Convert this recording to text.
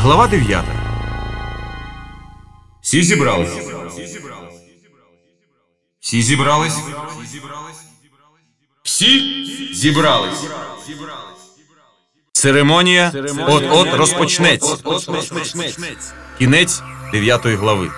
Глава 9. Всі зібрались. Всі зібрались. Всі зібрались. Церемонія от-от розпочнеться. Кінець 9 глави.